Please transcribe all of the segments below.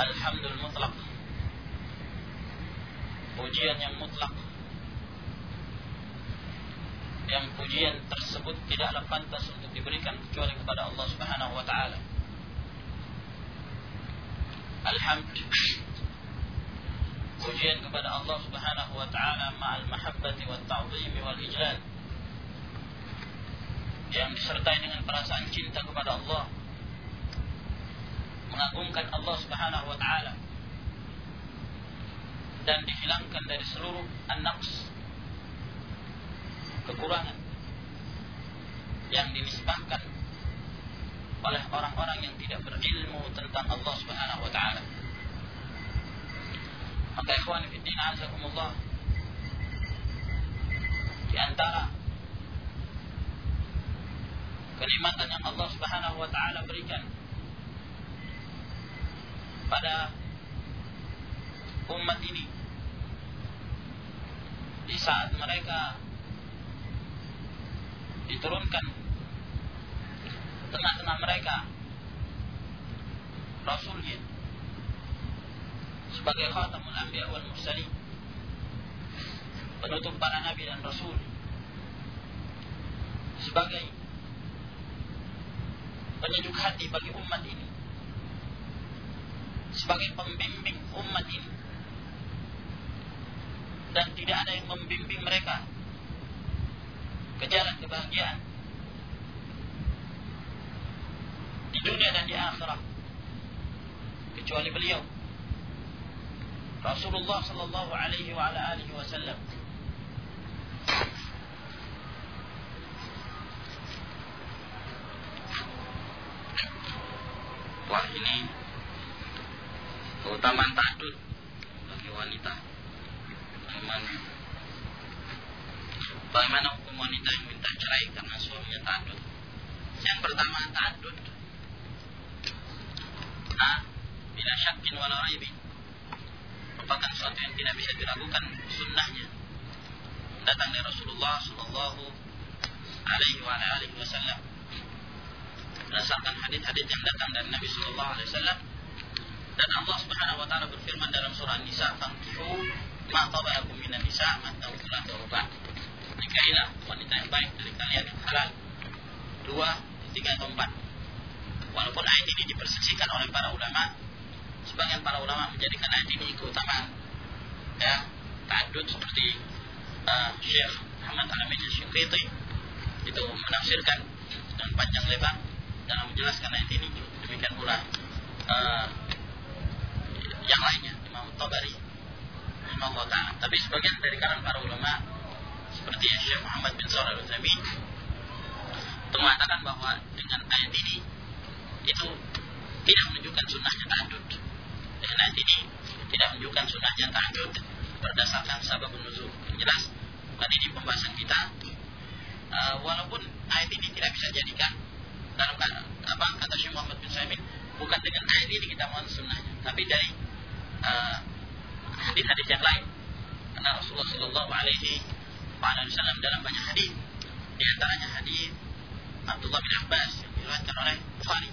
Alhamdul mutlak. Pujian yang mutlak. Yang pujian tersebut tidaklah pantas untuk diberikan kecuali kepada Allah Subhanahu wa taala. Alhamd Pujian kepada Allah Subhanahu wa taala ma'al mahabbati wat ta'zim wal ijlal. Yang disertai dengan perasaan cinta kepada Allah mengagungkan Allah Subhanahu wa taala dan dihilangkan dari seluruh an-naqs kekurangan yang dinisbahkan oleh orang-orang yang tidak berilmu tentang Allah Subhanahu wa taala. Maka ikhwan fillah azakumullah di antara kenikmatan yang Allah Subhanahu wa taala berikan pada umat ini. Di saat mereka diturunkan tengah-tengah mereka Rasulnya sebagai khatamul anbiya wal mursalin penutup para nabi dan rasul sebagai penyejuk hati bagi umat ini sebagai pembimbing umat ini. Dan tidak ada yang membimbing mereka ke jalan kebahagiaan. Di dunia dan di akhirat. Kecuali beliau. Rasulullah sallallahu alaihi wa alihi wasallam Wah ini keutamaan tadud bagi wanita. Bagaimana? Bagaimana hukum wanita yang minta cerai karena suaminya tadud yang pertama tadud nah bila syakin wala raibi merupakan sesuatu yang tidak bisa diragukan sunnahnya. Datang dari Rasulullah Shallallahu Alaihi Wasallam. Berdasarkan hadis-hadis yang datang dari Nabi Shallallahu Alaihi Wasallam dan Allah Subhanahu wa taala berfirman dalam surah An-Nisa, "Fankihu ma tabayakum minan nisa matau sulah ruba." Nikahilah wanita yang baik dari kalian yang halal. Dua, tiga atau empat. Walaupun ayat ini diperseksikan oleh para ulama, sebagian para ulama menjadikan ayat ini keutamaan. Ya, tadud seperti uh, Syekh Muhammad Alamin Syukriti itu menafsirkan dengan panjang lebar dalam menjelaskan ayat ini. Demikian pula uh, yang lainnya Imam Tabari Imam Ta'ala tapi sebagian dari kalangan para ulama seperti Syekh Muhammad bin Shalih Al-Utsaimin itu mengatakan bahwa dengan ayat ini itu tidak menunjukkan sunnahnya tahajud. Dengan ayat ini tidak menunjukkan sunnahnya tahajud berdasarkan sabab nuzul. Jelas bukan ini pembahasan kita. Uh, walaupun ayat ini tidak bisa jadikan dalam apa kata Syekh Muhammad bin Saimin bukan dengan ayat ini kita mohon sunnahnya. Tapi dari Eh, hadis-hadis uh, yang lain. Karena Rasulullah Shallallahu Alaihi Wasallam dalam banyak hadis, di antaranya hadis Abdullah bin Abbas yang diriwayatkan oleh Bukhari.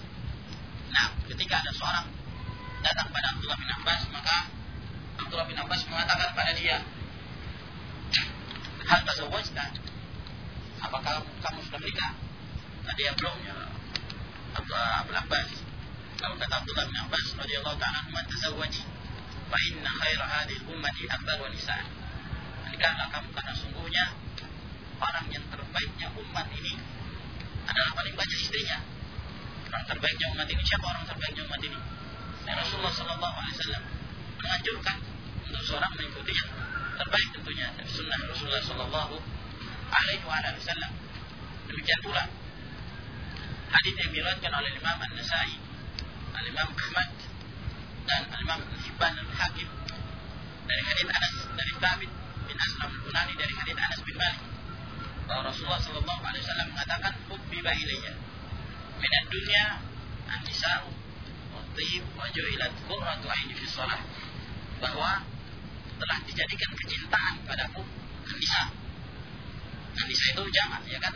Nah, ketika ada seorang datang pada Abdullah bin Abbas, maka Abdullah bin Abbas mengatakan pada dia, Hal tazawwajta? Apakah kamu sudah menikah? Nah, dia belum ya. Abdullah bin Abbas. Lalu kata Abdullah bin Abbas radhiyallahu ta'ala, "Man tazawwaji?" Khaira hadhihi ummati akbar wa nisa. Jikalau kamu karena sungguhnya orang yang terbaiknya umat ini adalah paling banyak istrinya. Orang terbaiknya umat ini siapa orang terbaiknya umat ini? Dan Rasulullah Sallallahu Alaihi Wasallam menganjurkan untuk seorang mengikuti yang terbaik tentunya dari sunnah Rasulullah Sallallahu Alaihi Wasallam. Demikian pula hadis yang diriwayatkan oleh Imam An-Nasai, Al Imam Ahmad dan Imam Hibban dan Hakim dari hadis Anas dari Thabit bin Aslam Bunani dari hadis Anas bin Malik. Bahwa Rasulullah SAW Alaihi Wasallam mengatakan hubbi ilayya. Min dunya an-nisa'u wa tayyib wa ju'ilat qurratu aini fi shalah. Bahwa telah dijadikan kecintaan padaku an-nisa an-nisa itu jangan ya kan?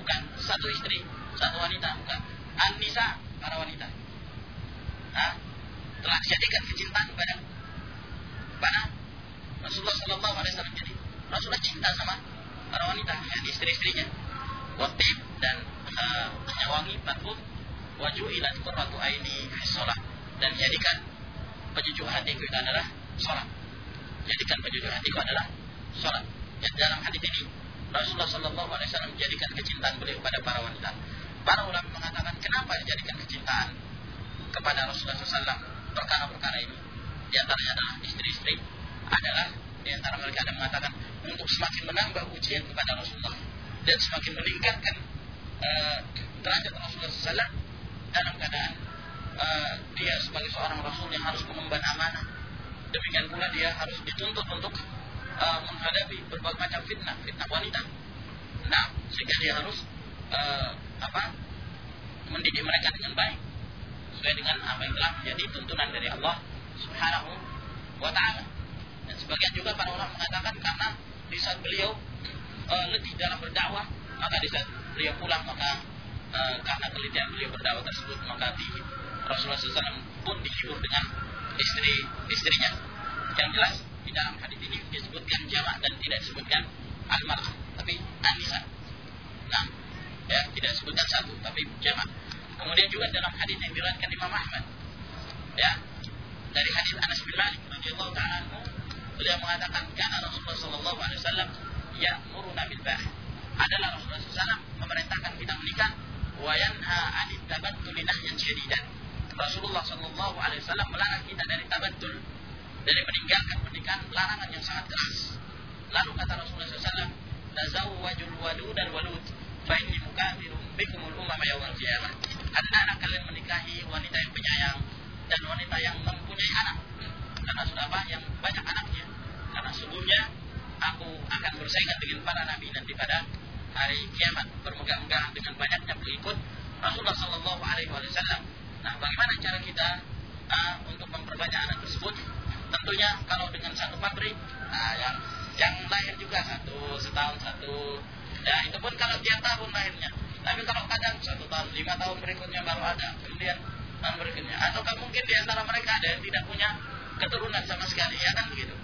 Bukan satu istri satu wanita bukan. An-nisa para wanita. Hah? Telah dijadikan kecintaan pada pada Rasulullah Shallallahu Alaihi Wasallam. Jadi Rasulullah cinta sama para wanita, ya, istri-istrinya. Watib dan uh, wangi parfum ilat qurratu aini sholat dan jadikan penyejuk hatiku itu adalah sholat. Jadikan penyejuk hatiku adalah sholat. Dan dalam hadis ini Rasulullah Shallallahu Alaihi Wasallam menjadikan kecintaan beliau pada para wanita. Para ulama mengatakan kenapa dijadikan kecintaan kepada Rasulullah SAW perkara-perkara ini. Di antaranya adalah istri-istri adalah di antara mereka ada mengatakan untuk semakin menambah ujian kepada Rasulullah dan semakin meningkatkan uh, derajat Rasulullah SAW dalam keadaan uh, dia sebagai seorang Rasul yang harus mengemban amanah. Demikian pula dia harus dituntut untuk uh, menghadapi berbagai macam fitnah, fitnah wanita. Nah, sehingga dia harus apa? mendidik mereka dengan baik sesuai dengan apa yang telah menjadi tuntunan dari Allah Subhanahu wa taala. Dan sebagian juga para ulama mengatakan karena di saat beliau uh, letih dalam berdakwah, maka di saat beliau pulang maka uh, karena kelitian beliau berdakwah tersebut maka di Rasulullah SAW pun dihibur dengan istri-istrinya. Yang jelas di dalam hadis ini disebutkan jamak dan tidak disebutkan al-mar'ah, tapi anisa. Nah, ya tidak disebutkan satu, tapi jamak. Kemudian juga dalam hadis yang diriwayatkan Imam Ahmad, ya dari hadis Anas bin Malik radhiyallahu taala beliau mengatakan karena Rasulullah sallallahu alaihi wasallam ya'muruna bil bah' adalah Rasulullah SAW memerintahkan kita menikah wa yanha 'anil tabattul nahyan syadidan Rasulullah sallallahu alaihi wasallam melarang kita dari tabattul dari meninggalkan pernikahan larangan yang sangat keras. Lalu kata Rasulullah SAW, Tazawwajul wadud dan walud, fa inni mukathirum bikumul umam yawmal qiyamah. Anda kalian menikahi wanita yang penyayang dan wanita yang mempunyai anak. Karena sudah apa? Yang banyak anaknya. Karena sungguhnya aku akan bersaingan dengan para nabi nanti pada hari kiamat bermegah-megah dengan banyaknya pengikut Rasulullah Sallallahu Alaihi Wasallam. Nah, bagaimana cara kita uh, untuk memperbanyak anak tersebut? tentunya kalau dengan satu pabrik nah yang yang lahir juga satu setahun satu ya itu pun kalau tiap tahun lahirnya tapi kalau kadang satu tahun lima tahun berikutnya baru ada kemudian tahun berikutnya. Atau mungkin di antara mereka ada yang tidak punya keturunan sama sekali ya kan begitu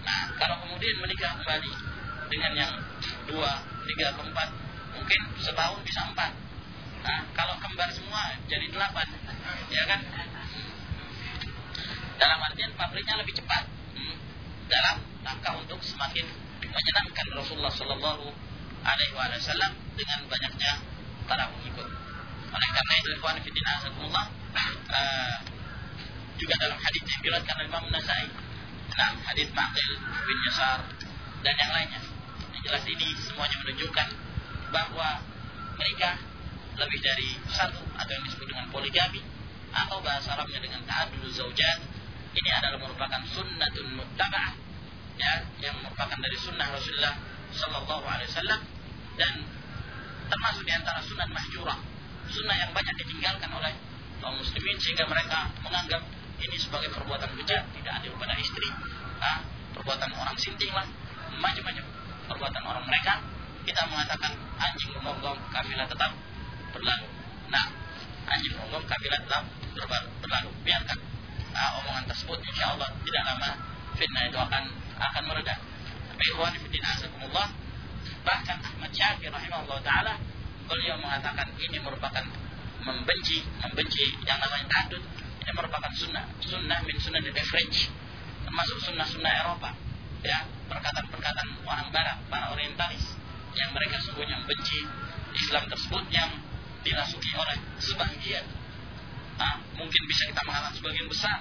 nah kalau kemudian menikah kembali dengan yang dua tiga keempat mungkin setahun bisa empat. Nah kalau kembar semua jadi delapan ya kan? Dalam artian pabriknya lebih cepat hmm, dalam rangka untuk semakin menyenangkan Rasulullah Shallallahu Alaihi Wasallam dengan banyaknya para pengikut. Oleh karena itu, Ikhwan Fiddin Azzaikumullah uh, juga dalam hadis yang diriwayatkan oleh Imam Nasai, nah hadis Maqil bin Yasar dan yang lainnya. Yang jelas ini semuanya menunjukkan bahwa mereka lebih dari satu atau yang disebut dengan poligami atau bahasa Arabnya dengan ta'adul zaujat ini adalah merupakan sunnatun muttaba'ah ya yang merupakan dari sunnah Rasulullah Shallallahu Alaihi Wasallam dan termasuk di antara sunnah mahjurah sunnah yang banyak ditinggalkan oleh kaum muslimin sehingga mereka menganggap ini sebagai perbuatan bejat tidak adil pada istri nah, perbuatan orang sinting lah macam-macam perbuatan orang mereka. Kita mengatakan anjing memonggong kafilah tetap berlalu. Nah anjing memonggong kafilah tetap berlalu. Biarkan uh, omongan tersebut insya Allah tidak lama fitnah itu akan akan mereda. Tapi ikhwan fillah bahkan Ahmad Syafi'i rahimahullah taala beliau mengatakan ini merupakan membenci membenci yang namanya tadud ini merupakan sunnah sunnah min sunnah di French termasuk sunnah-sunnah Eropa. Ya perkataan-perkataan orang barat para orientalis yang mereka sungguhnya membenci Islam tersebut yang dirasuki oleh sebagian nah, mungkin bisa kita mengatakan sebagian besar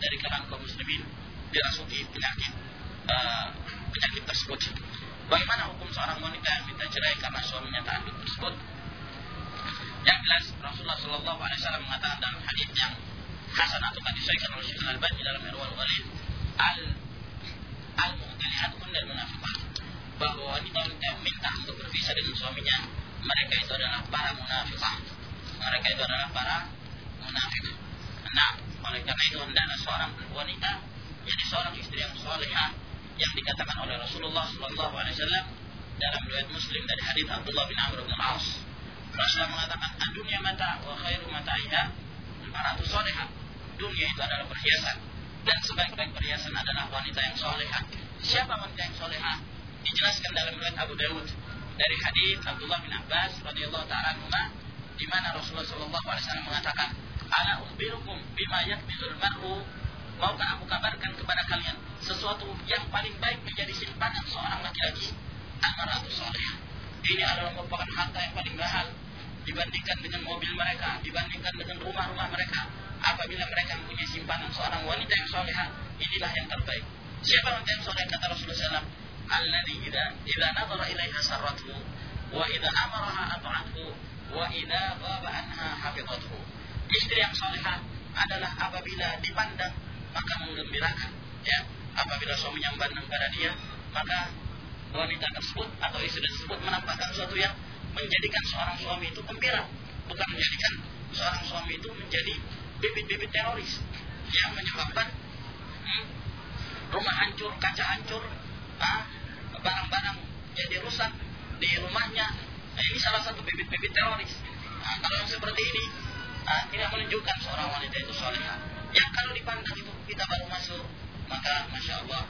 dari kalangan kaum muslimin dirasuki penyakit uh, penyakit tersebut. Bagaimana hukum seorang wanita yang minta cerai karena suaminya tak tersebut? Yang jelas Rasulullah Shallallahu Alaihi Wasallam mengatakan dalam hadis yang hasan atau tadi saya oleh Syekh Al-Albani dalam Irwal Walid al al muhtalihat dan munafiqat bahwa wanita yang minta untuk berpisah dengan suaminya mereka itu adalah para munafiqah mereka itu adalah para munafik. Nah, karena itu hendaknya seorang wanita jadi seorang istri yang solehah yang dikatakan oleh Rasulullah Wasallam dalam riwayat Muslim dari hadits Abdullah bin Amr bin Aus. Rasulullah mengatakan, dunia mata wa khairu mataiha maratu soleha. Dunia itu adalah perhiasan dan sebaik-baik perhiasan adalah wanita yang soleha. Siapa wanita yang soleha? Dijelaskan dalam riwayat Abu Dawud dari hadits Abdullah bin Abbas radhiyallahu taala di mana Rasulullah Shallallahu Alaihi Wasallam mengatakan, "Ala ukhbirukum bima yakbizul mar'u Maukah aku kabarkan kepada kalian sesuatu yang paling baik menjadi simpanan seorang laki-laki? Amaratu soleh. Ini adalah merupakan harta yang paling mahal dibandingkan dengan mobil mereka, dibandingkan dengan rumah-rumah mereka. Apabila mereka mempunyai simpanan seorang wanita yang soleha, inilah yang terbaik. Siapa wanita yang soleh kata Rasulullah SAW? Alladhi idha, idha nadara ilaiha sarrathu, wa idha amaraha ata'athu, wa idha baba anha. Istri yang soleha adalah apabila dipandang maka menggembirakan ya apabila suaminya memandang pada dia maka wanita tersebut atau istri tersebut menampakkan sesuatu yang menjadikan seorang suami itu gembira bukan menjadikan seorang suami itu menjadi bibit-bibit teroris yang menyebabkan hmm, rumah hancur, kaca hancur, ah, barang-barang jadi rusak di rumahnya. Nah, ini salah satu bibit-bibit teroris. Nah, kalau seperti ini ah, tidak menunjukkan seorang wanita itu solehah. Yang kalau dipandang itu kita baru masuk, maka masya Allah.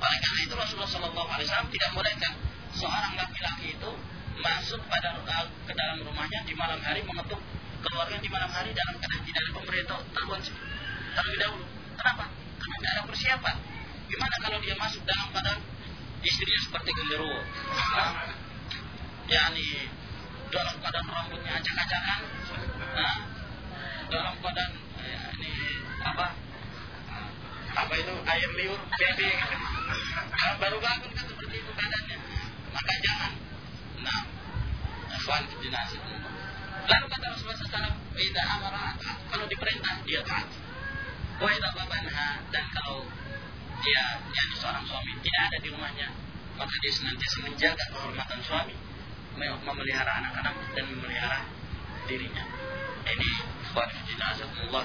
Oleh karena itu Rasulullah Shallallahu Alaihi Wasallam tidak bolehkan seorang laki-laki itu masuk pada ke dalam rumahnya di malam hari mengetuk keluarga di malam hari dalam keadaan tidak ada pemberitahuan terlebih dahulu. Kenapa? Karena tidak ada persiapan. Gimana kalau dia masuk dalam keadaan istrinya seperti genderuwo? Nah, yakni dalam keadaan rambutnya acak-acakan, nah, dalam keadaan ya, ini apa apa itu? Ayam liur nah, baru bangun kan seperti itu keadaannya maka jangan. Nah ikhwan dinasib lalu kata Rasulullah SAW tidak amarah kalau diperintah dia taat. Wa idza babanha. Dan kalau dia yang seorang suami tidak ada di rumahnya maka dia senantiasa menjaga kehormatan suami memelihara anak-anak dan memelihara dirinya. Ini ikhwan Allah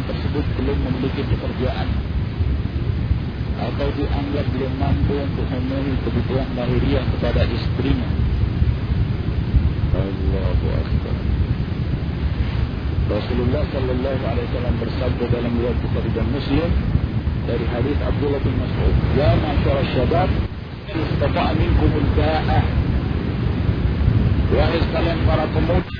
pekerjaan tersebut belum memiliki pekerjaan atau dianggap belum mampu untuk memenuhi kebutuhan lahiriah kepada istrinya. Allahu Akbar. Rasulullah Sallallahu Alaihi Wasallam bersabda dalam riwayat Bukhari dan Muslim dari hadis Abdullah bin Mas'ud, "Ya masyarakat syabab, istata'a minkumul ba'ah." Wahai sekalian para pemuda,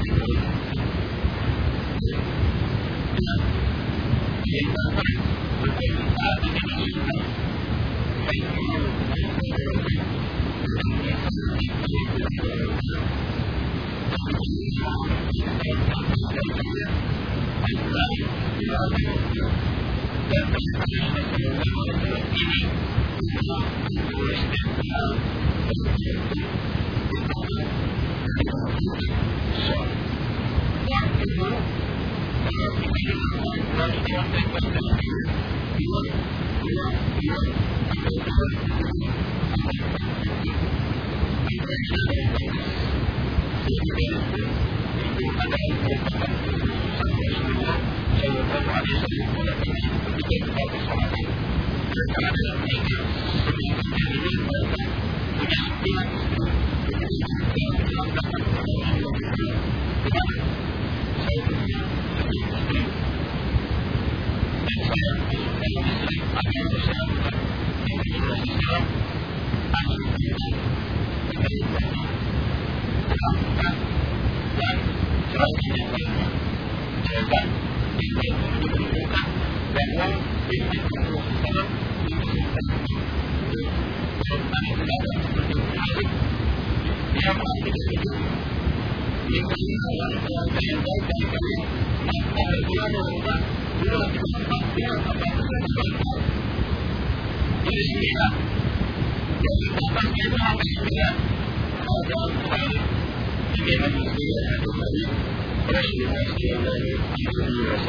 Thank. you.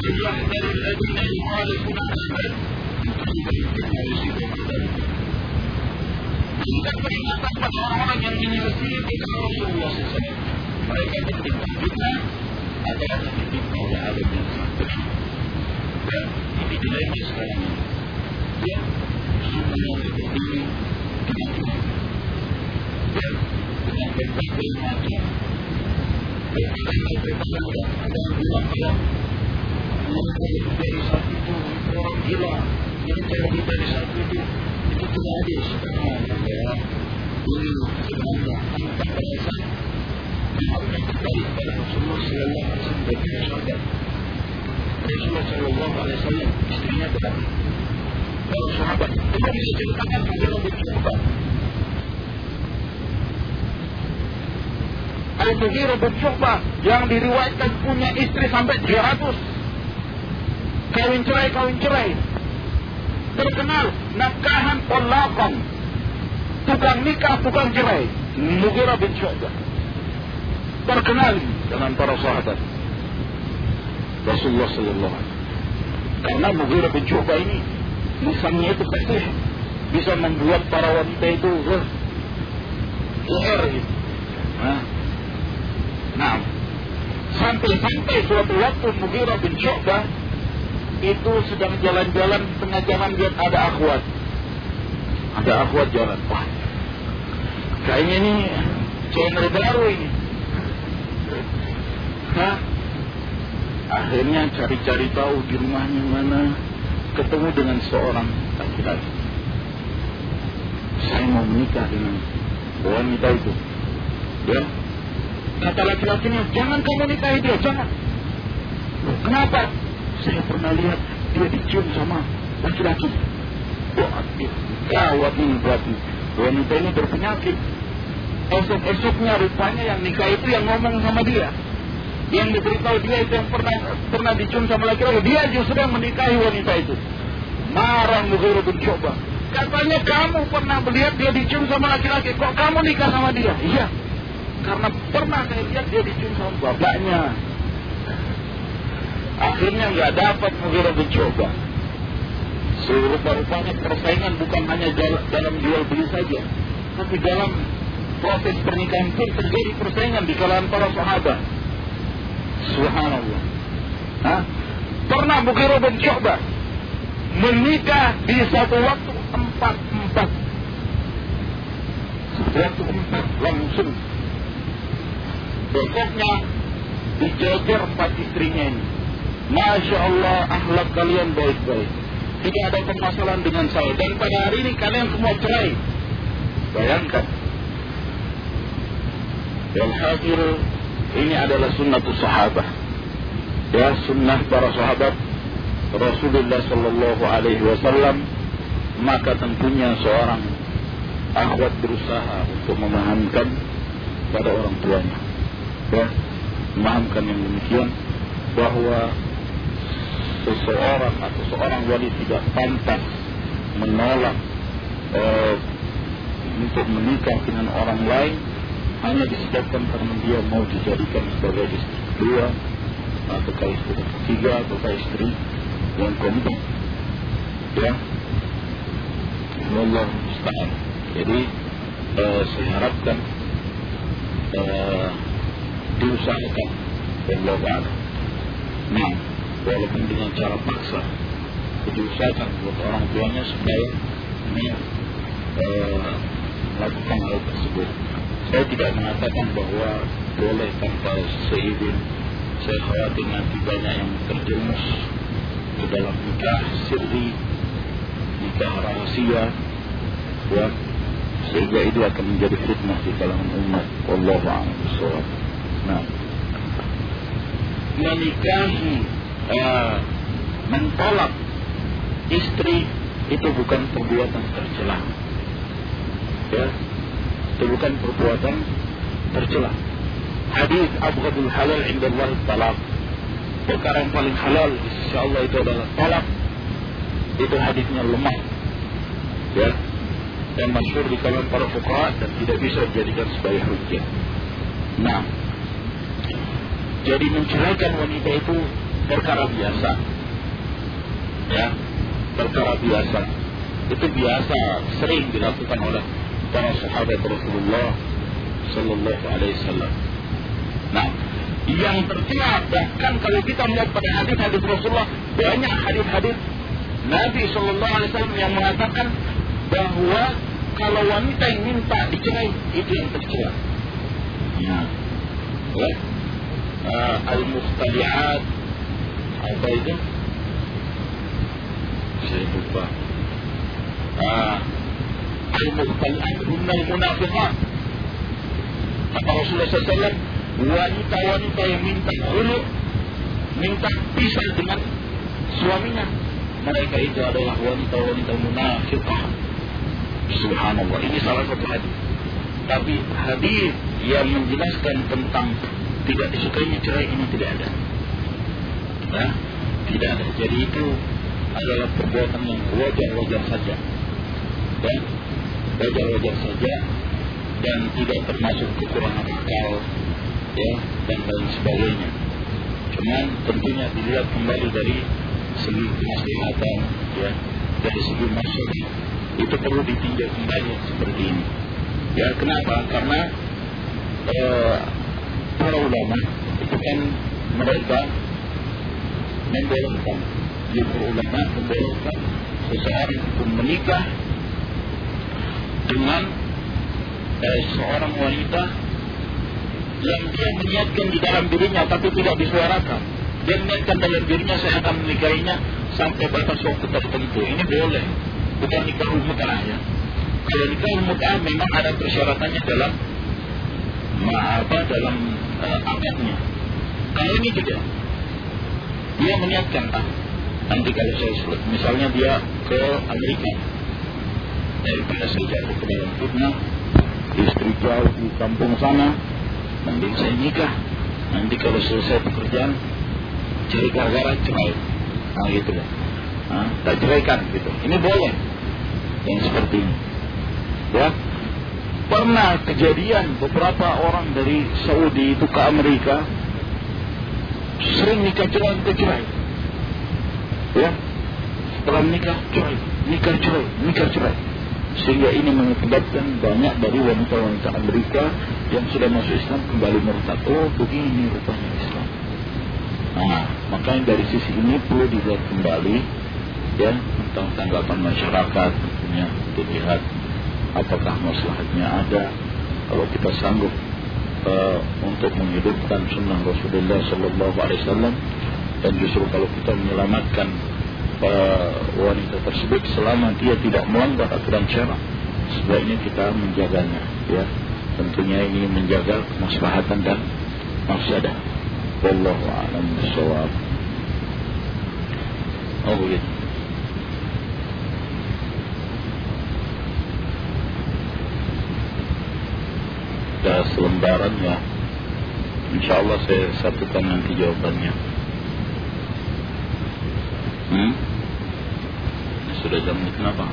ada Ustaz Mana kita orang-orang yang alim yang. Ya, Ya, dari satu itu orang gila ini terlebih dari satu itu itu tidak adil sebenarnya ya ini sebenarnya kepada Rasulullah Sallallahu Alaihi Wasallam sahabat Rasulullah Sallallahu Alaihi Wasallam istrinya sahabat kita bisa yang diriwayatkan punya istri sampai 300. Kawin cerai, kawin cerai. Terkenal nakahan polakon. Tukang nikah, tukang cerai. Mughirah bin Syu'bah. Terkenal dengan para sahabat. Rasulullah sallallahu alaihi Karena Mughirah bin Syu'bah ini lisannya itu fasih. Bisa membuat para wanita itu leher gitu. Nah, sampai-sampai suatu waktu Mughirah bin Syu'bah itu sedang jalan-jalan tengah jalan lihat ada akhwat. Ada akhwat jalan. Wah, kayaknya ini channel baru ini. Hah? Akhirnya cari-cari tahu di rumahnya mana. Ketemu dengan seorang laki-laki. Saya mau menikah dengan wanita itu. Ya, Kata laki-lakinya, jangan kamu nikahi dia, jangan. Kenapa? Saya pernah lihat dia dicium sama laki-laki. Gawat ini berarti. Wanita ini berpenyakit. Esok-esoknya rupanya yang nikah itu yang ngomong sama dia. Yang diberitahu dia itu yang pernah pernah dicium sama laki-laki. Dia justru yang menikahi wanita itu. Marah Mughirah bin Syu'bah. Katanya kamu pernah melihat dia dicium sama laki-laki. Kok kamu nikah sama dia? Iya. Karena pernah saya lihat dia dicium sama bapaknya. Akhirnya nggak dapat Mughirah mencoba. Serupa-rupanya persaingan bukan hanya dalam jual beli saja, tapi dalam proses pernikahan pun terjadi persaingan di kalangan para sahabat. Subhanallah. Hah? Pernah Mughirah mencoba menikah di satu waktu empat empat. Waktu empat langsung besoknya dijejer empat istrinya ini. Masya Allah, akhlak kalian baik-baik. Tidak ada permasalahan dengan saya. Dan pada hari ini kalian semua cerai. Bayangkan. Dan hadir ini adalah sunnatus sahabat. Ya, sunnah para sahabat Rasulullah Sallallahu Alaihi Wasallam. Maka tentunya seorang akhwat berusaha untuk memahamkan pada orang tuanya ya memahamkan yang demikian bahwa seseorang atau seorang wali tidak pantas menolak eh, untuk menikah dengan orang lain hanya disebabkan karena dia mau dijadikan sebagai istri kedua atau istri ketiga atau istri yang keempat. Ya. Allah mustahil jadi eh, saya harapkan eh, diusahakan. Allah Ta'ala nah walaupun dengan cara paksa. Diusahakan buat orang tuanya supaya ini melakukan hal tersebut. Saya tidak mengatakan bahwa boleh tanpa seizin. Saya khawatir nanti banyak yang terjerumus ke dalam nikah sirri nikah rahasia. Ya sehingga itu akan menjadi fitnah di kalangan umat. Allah Nah. menikahi uh, mentolak istri itu bukan perbuatan tercela. Ya, itu bukan perbuatan tercela. Hadis abghadul halal inda Allah talak. Perkara yang paling halal di Allah itu adalah talak. Itu hadisnya lemah. Ya. Dan masyhur di kalangan para fuqaha dan tidak bisa dijadikan sebagai hujjah. Nah, jadi menceraikan wanita itu perkara biasa. Ya, perkara biasa. Itu biasa, sering dilakukan oleh para sahabat Rasulullah Sallallahu Alaihi Wasallam. Nah, yang tercela bahkan kalau kita melihat pada hadis-hadis Rasulullah banyak hadis-hadis Nabi Sallallahu Alaihi Wasallam yang mengatakan bahwa kalau wanita yang minta dicerai itu yang tercela. Ya. Ya. Uh, Al-Mustali'at apa itu? Saya lupa. Al-Mustali'at Hunnal Munafiqat. Kata Rasulullah SAW, wanita-wanita yang minta hulu, minta pisah dengan suaminya. Mereka itu adalah wanita-wanita munafiqah. Subhanallah, ini salah satu hadis. Tapi hadis yang menjelaskan tentang tidak disukainya cerai ini tidak ada. Nah, tidak ada. Jadi itu adalah perbuatan yang wajar-wajar saja. Dan wajar-wajar saja dan tidak termasuk kekurangan akal ya dan lain sebagainya. Cuman tentunya dilihat kembali dari segi kemaslahatan ya dari segi masyarakat itu perlu ditinjau kembali seperti ini. Ya kenapa? Karena eh, para ulama itu kan mereka membolehkan jumhur ulama membolehkan seseorang untuk menikah dengan eh, seorang wanita yang dia meniatkan di dalam dirinya tapi tidak disuarakan. Dia meniatkan dalam dirinya saya akan menikahinya sampai batas waktu tertentu. Ini boleh, bukan nikah mut'ah ya. Kalau nikah mut'ah memang ada persyaratannya dalam apa dalam uh, akadnya. Kalau ini tidak, dia meniatkan ah, nanti kalau saya misalnya dia ke Amerika. Daripada saya jatuh ke dalam fitnah istri jauh di kampung sana mending saya nikah. Nanti kalau selesai pekerjaan cari gara-gara cerai. Nah gitu loh. Nah, tak ceraikan gitu. Ini boleh. Yang seperti ini. Ya. Pernah kejadian beberapa orang dari Saudi itu ke Amerika sering nikah cerai nikah cerai. Ya? Setelah menikah cerai. Nikah cerai. Nikah cerai. Sehingga ini mengakibatkan banyak dari wanita-wanita Amerika yang sudah masuk Islam kembali murtad. Oh, begini rupanya Islam. Nah, makanya dari sisi ini perlu dilihat kembali ya tentang tanggapan masyarakat tentunya dilihat apakah masalahnya ada. Kalau kita sanggup uh, untuk menghidupkan sunnah Rasulullah Sallallahu Alaihi Wasallam. Dan justru kalau kita menyelamatkan uh, wanita tersebut selama dia tidak melanggar aturan syara sebaiknya kita menjaganya ya. Tentunya ini menjaga kemaslahatan dan mafsadah. Wallahu a'lam bishawab oh gitu ada selembaran ya Insya Allah saya satukan nanti jawabannya hmm? sudah jam kenapa?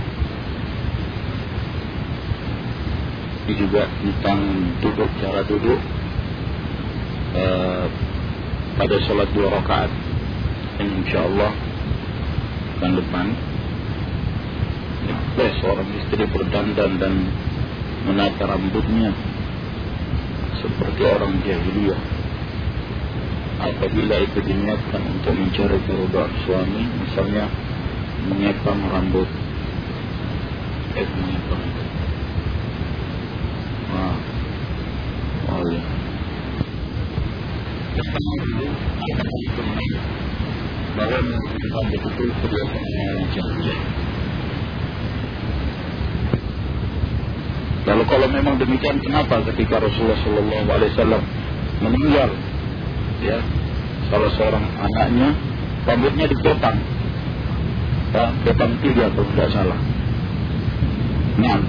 Ini juga tentang duduk cara duduk uh, pada sholat dua rakaat. Ini insya Allah akan depan. Boleh seorang istri berdandan dan menata rambutnya seperti orang jahiliyah. Apabila itu diniatkan untuk mencari keridhaan suami misalnya mengepang rambut. Eh mengepang ah oh ya. Bahwa kebiasaan orang jahiliyah Lalu kalau memang demikian kenapa ketika Rasulullah Wasallam meninggal, ya salah seorang anaknya rambutnya dipotong ya, potong tiga kalau tidak salah. Nah.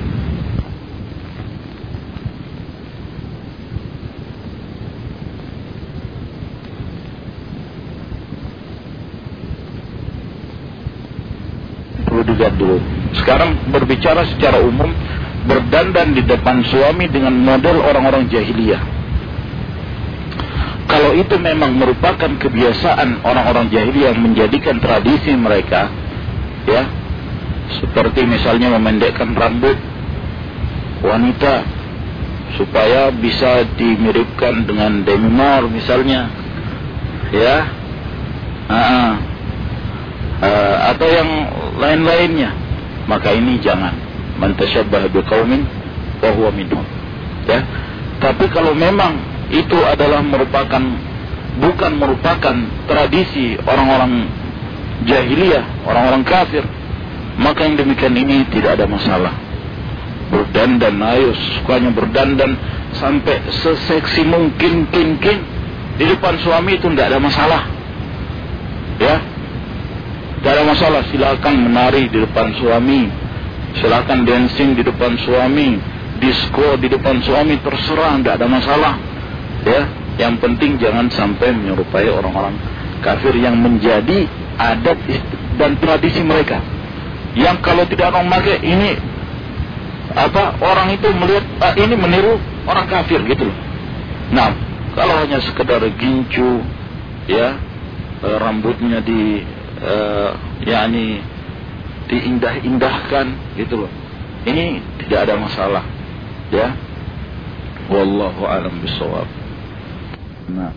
Perlu dilihat dulu. Sekarang berbicara secara umum berdandan di depan suami dengan model orang-orang jahiliyah. Kalau itu memang merupakan kebiasaan orang-orang jahiliyah yang menjadikan tradisi mereka, ya, seperti misalnya memendekkan rambut wanita supaya bisa dimiripkan dengan Demi Moore misalnya, ya, uh, uh, atau yang lain-lainnya, maka ini jangan man tasyabbah biqaumin wa huwa minhum. Ya. Tapi kalau memang itu adalah merupakan bukan merupakan tradisi orang-orang jahiliyah, orang-orang kafir, maka yang demikian ini tidak ada masalah. Berdandan, ayo sukanya berdandan sampai seseksi mungkin, kin, di depan suami itu tidak ada masalah. Ya, tidak ada masalah. Silakan menari di depan suami, silakan dancing di depan suami, disco di depan suami terserah, tidak ada masalah. Ya, yang penting jangan sampai menyerupai orang-orang kafir yang menjadi adat dan tradisi mereka. Yang kalau tidak orang pakai ini apa orang itu melihat ah, ini meniru orang kafir gitu. Nah, kalau hanya sekedar gincu ya eh, rambutnya di uh, yakni diindah-indahkan gitu loh. Ini tidak ada masalah. Ya. Wallahu alam bisawab. Nah.